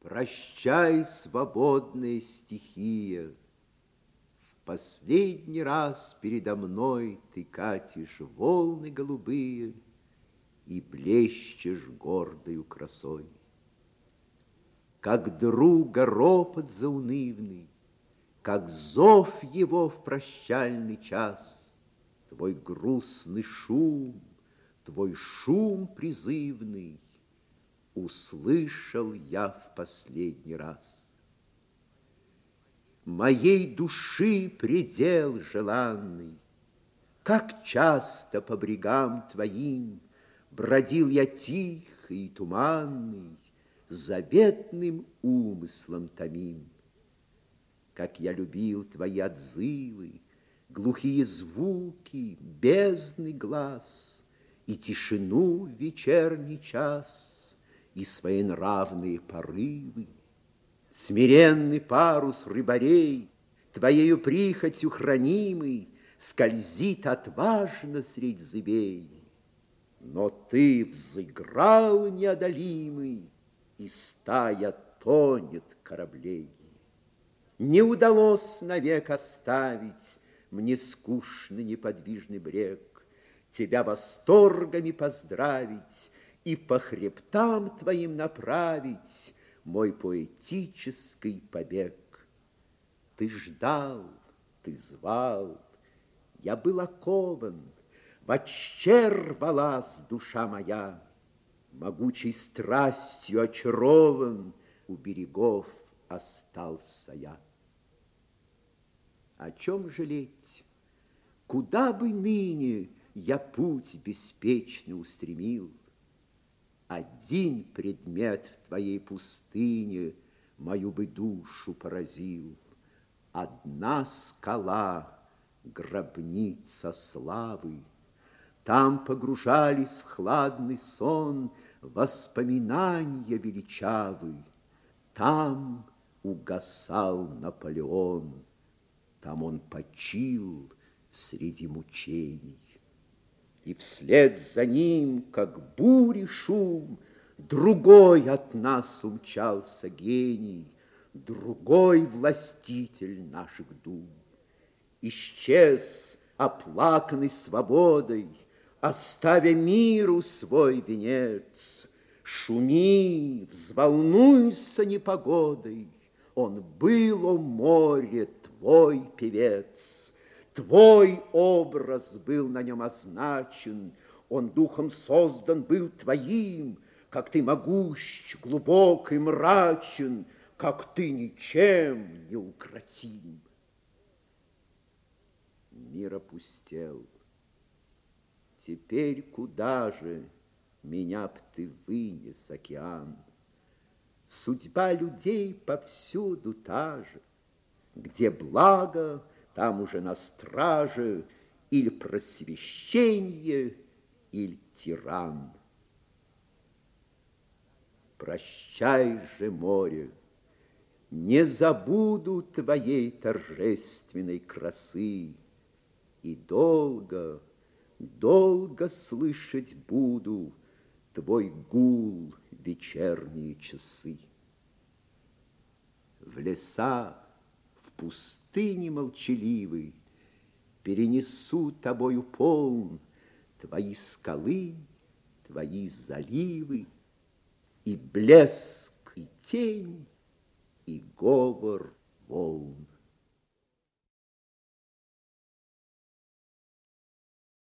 Прощай, свободная стихия, В последний раз передо мной Ты катишь волны голубые И блещешь гордою красой. Как друга ропот заунывный, Как зов его в прощальный час, Твой грустный шум, твой шум призывный — услышал я в последний раз. Моей души предел желанный, Как часто по брегам твоим Бродил я тихий и туманный, Заветным умыслом томим. Как я любил твои отзывы, Глухие звуки, бездный глаз И тишину вечерний час — и своенравные порывы. Смиренный парус рыбарей, Твоею прихотью хранимый, Скользит отважно средь зыбей. Но ты взыграл неодолимый, И стая тонет кораблей. Не удалось навек оставить Мне скучный неподвижный брег, Тебя восторгами поздравить и по хребтам твоим направить мой поэтический побег. Ты ждал, ты звал, я был окован, в очер рвалась душа моя, могучей страстью очарован, у берегов остался я. О чем жалеть? Куда бы ныне я путь беспечно устремил? Один предмет в твоей пустыне Мою бы душу поразил. Одна скала, гробница славы. Там погружались в хладный сон Воспоминания величавы. Там угасал Наполеон, Там он почил среди мучений и вслед за ним, как бури шум, Другой от нас умчался гений, Другой властитель наших дум. Исчез, оплаканный свободой, Оставя миру свой венец. Шуми, взволнуйся непогодой, Он был, о море, твой певец. Твой образ был на нем означен, Он духом создан был твоим, Как ты могущ, глубок и мрачен, Как ты ничем не укротим. Мир опустел. Теперь куда же меня б ты вынес, океан? Судьба людей повсюду та же, Где благо — там уже на страже или просвещение, или тиран. Прощай же, море, не забуду твоей торжественной красы, И долго, долго слышать буду Твой гул вечерние часы. В лесах пустыни молчаливой Перенесу тобою полн Твои скалы, твои заливы, И блеск, и тень, и говор волн.